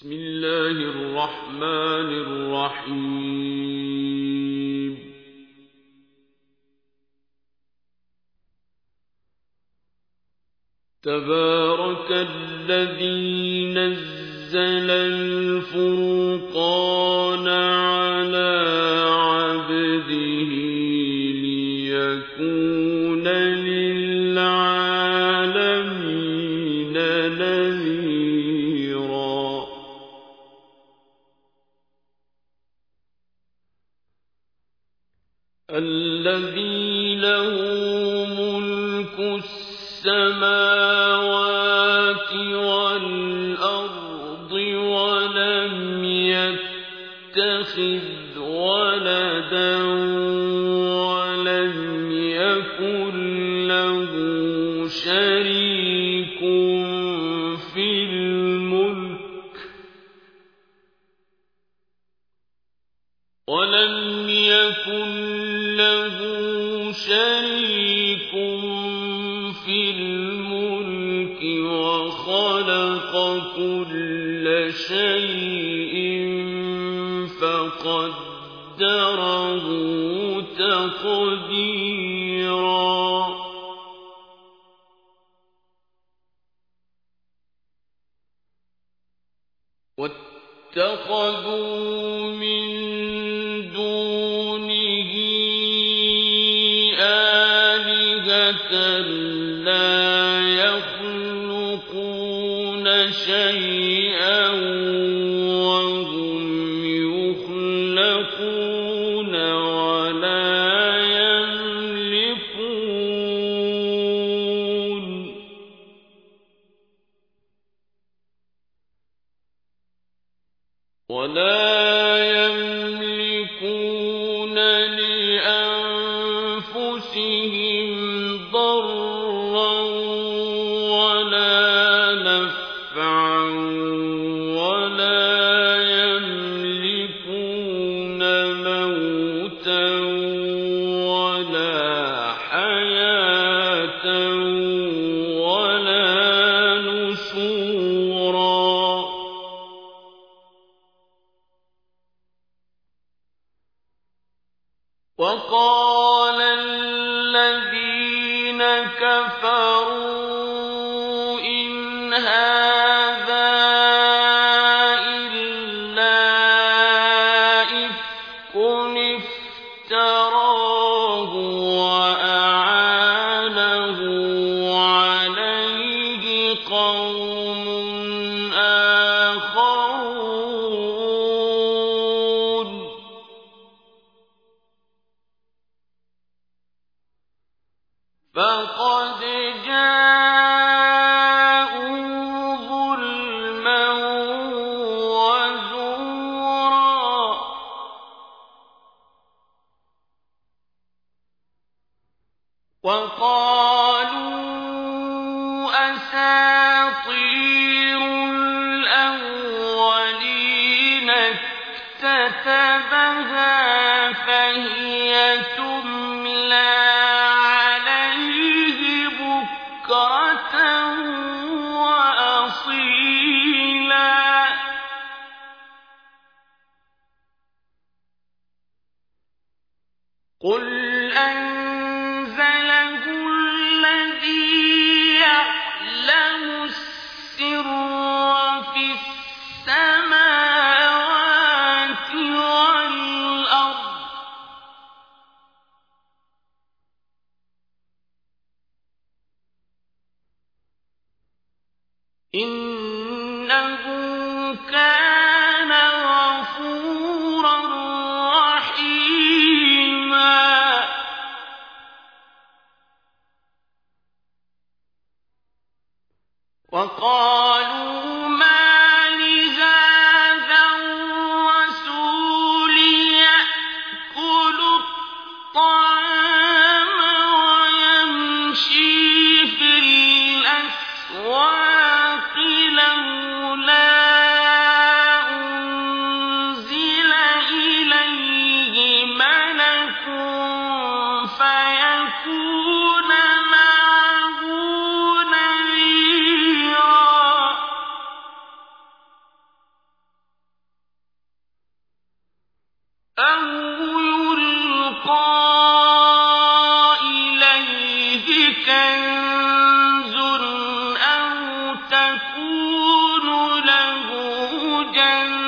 بسم الله الرحمن الرحيم. تبارك الذي نزل الفرقان خلق كل شيء فقدره تقديرا واتخذوا وقال الذين كفروا تَكُونُ لَهُ جَنَّةٌ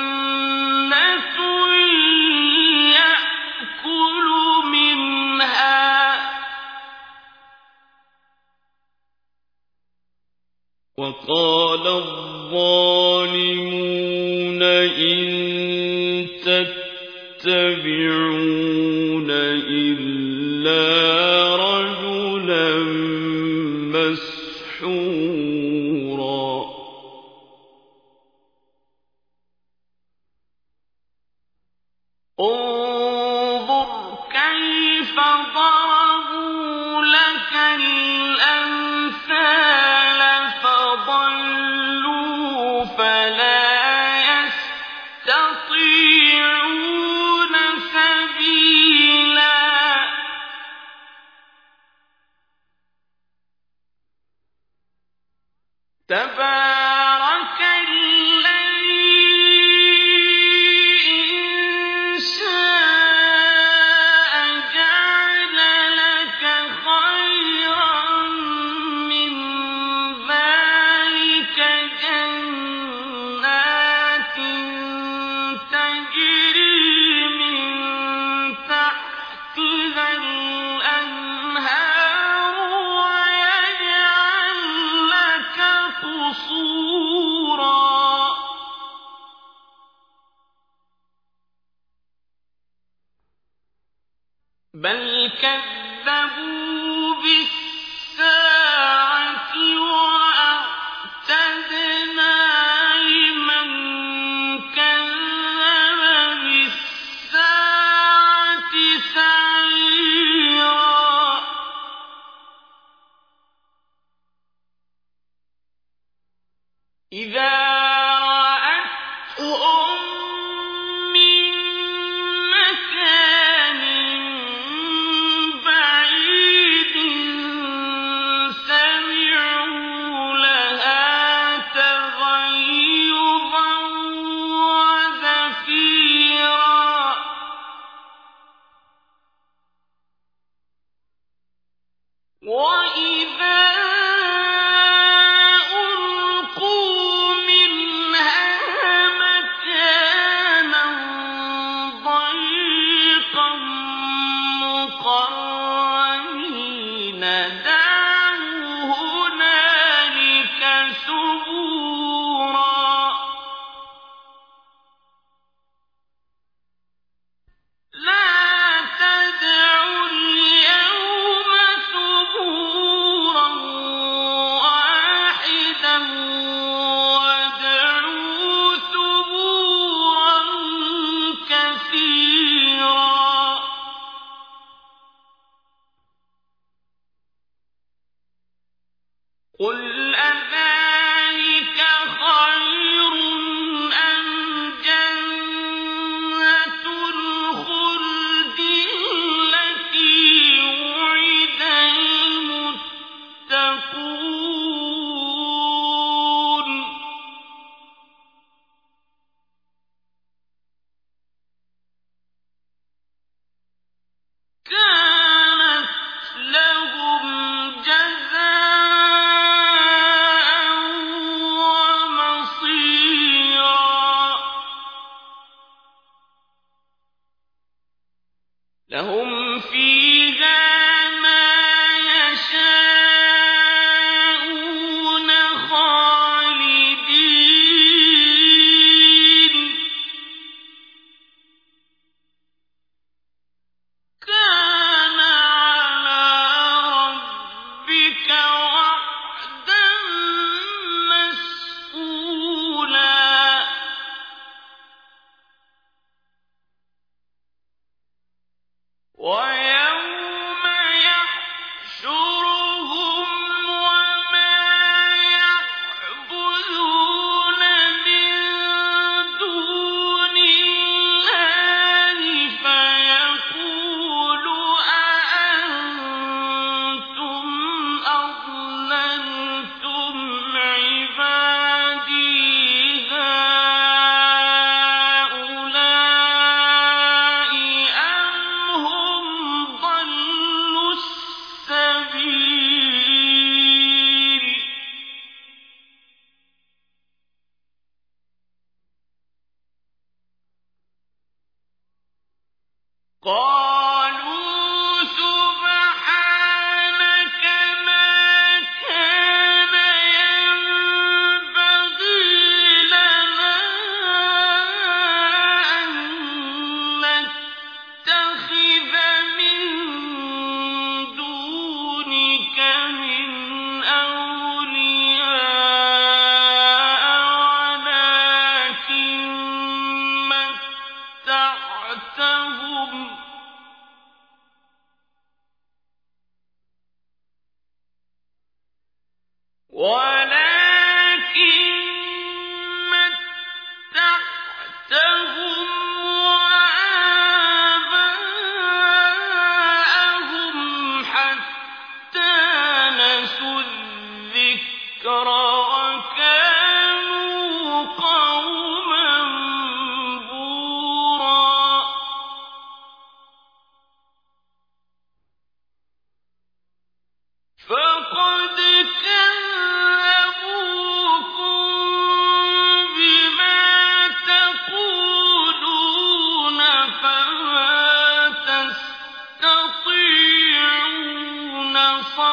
لَهُمْ فِيهَا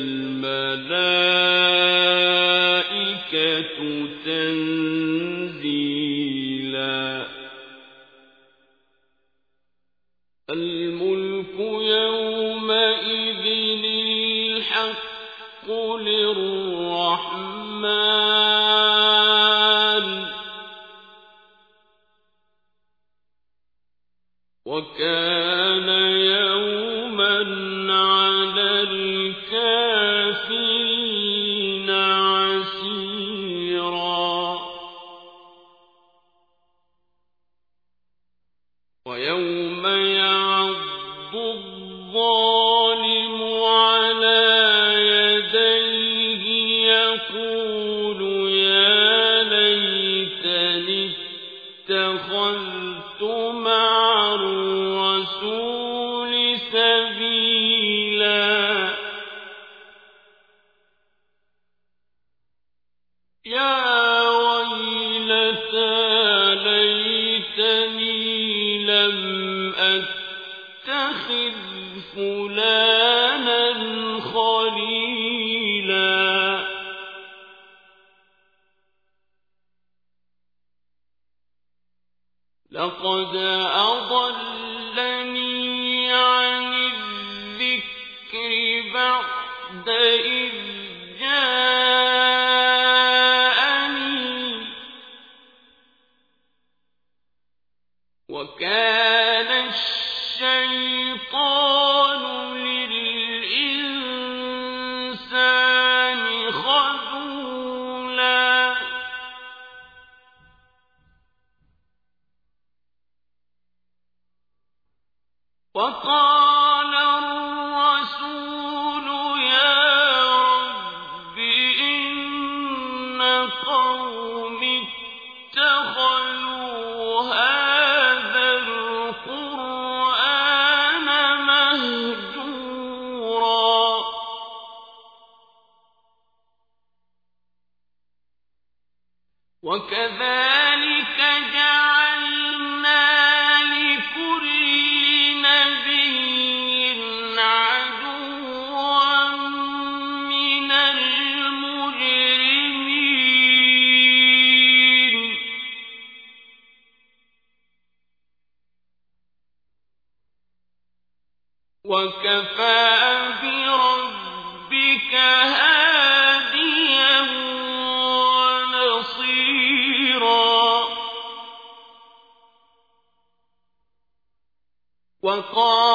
الْمَلَائِكَةُ تَنزِيلًا لقد أضلني عن الذكر بعد إذ وكفى بربك هاديا ونصيرا. وقال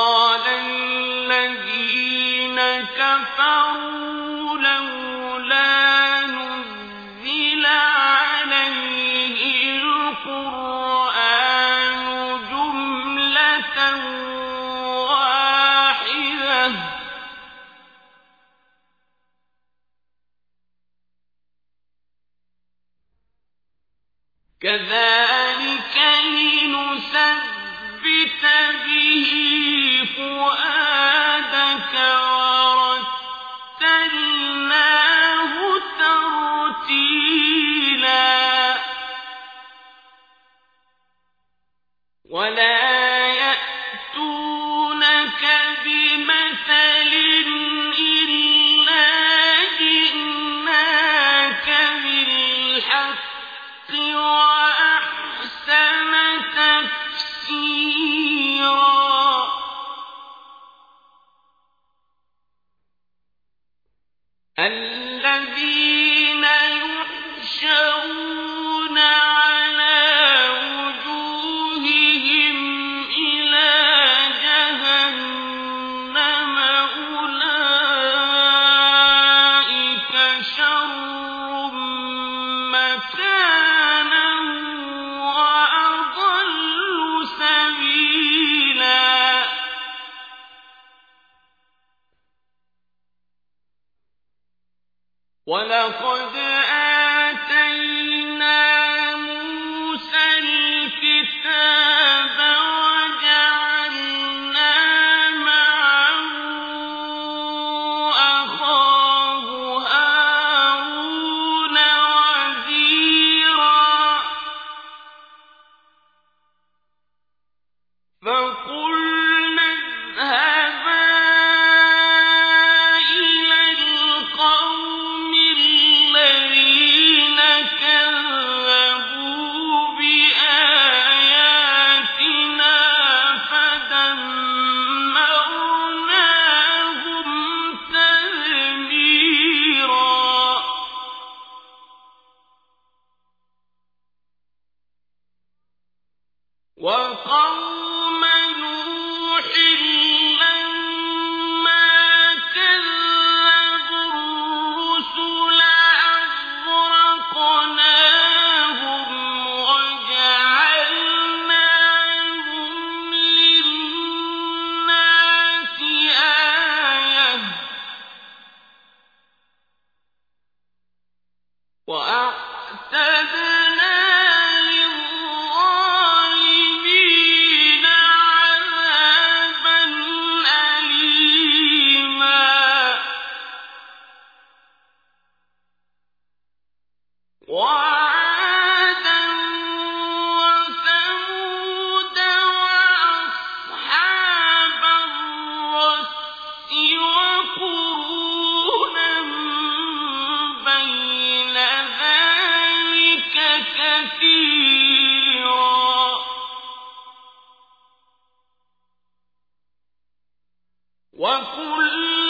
كل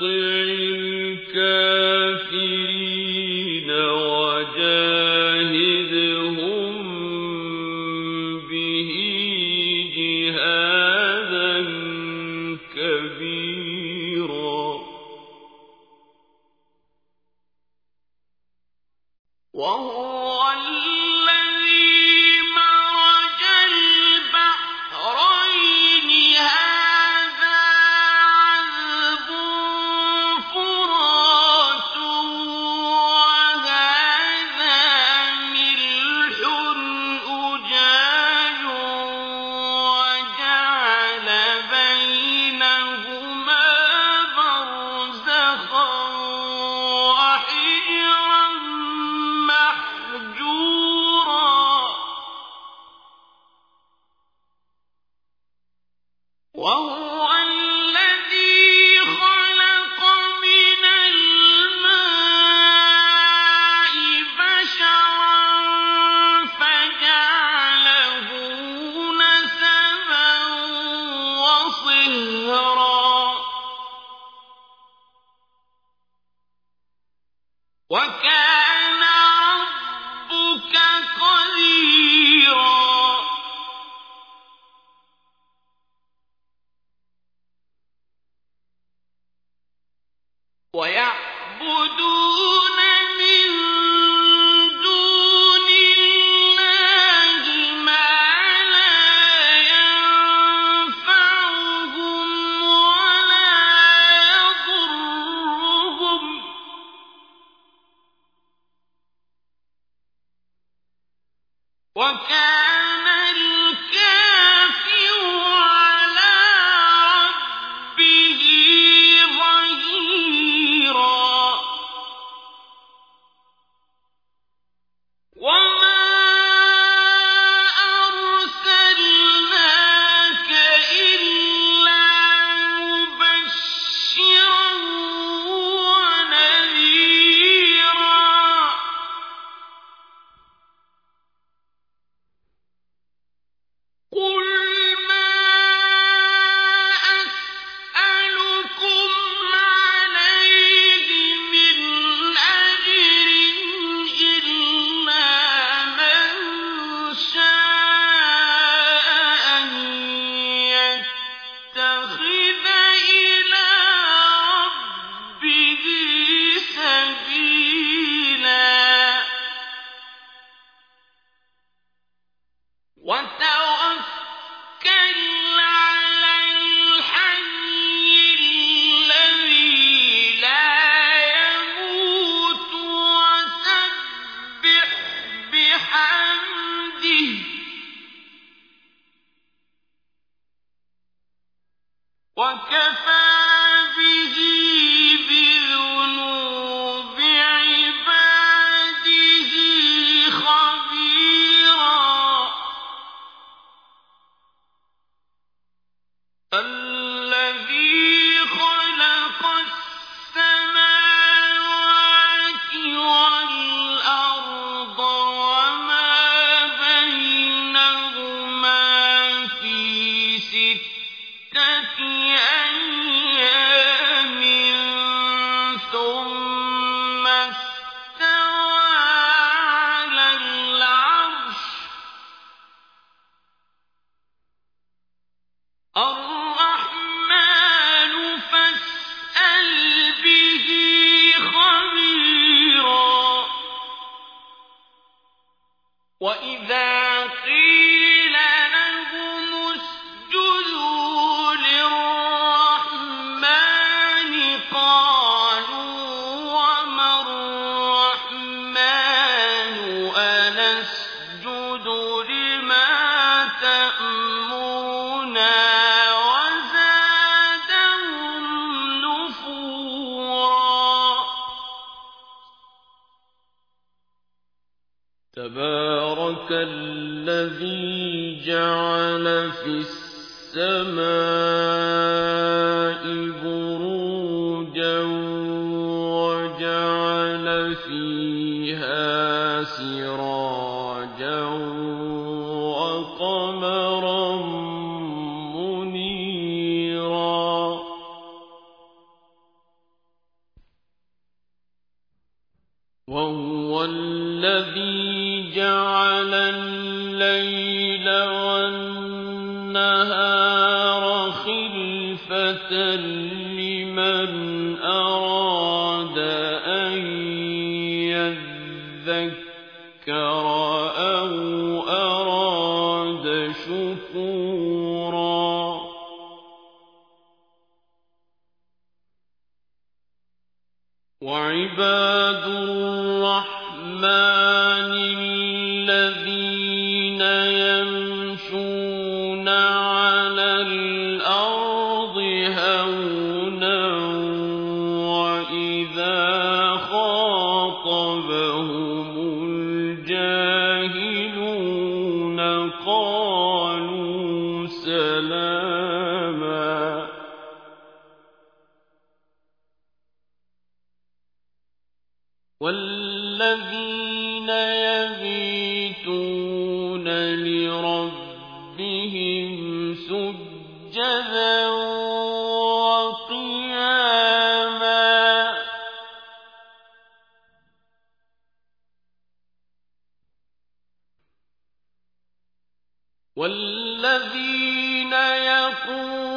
تُطِعِ وكان جعل الليل والنهار خلفة والذين يقولون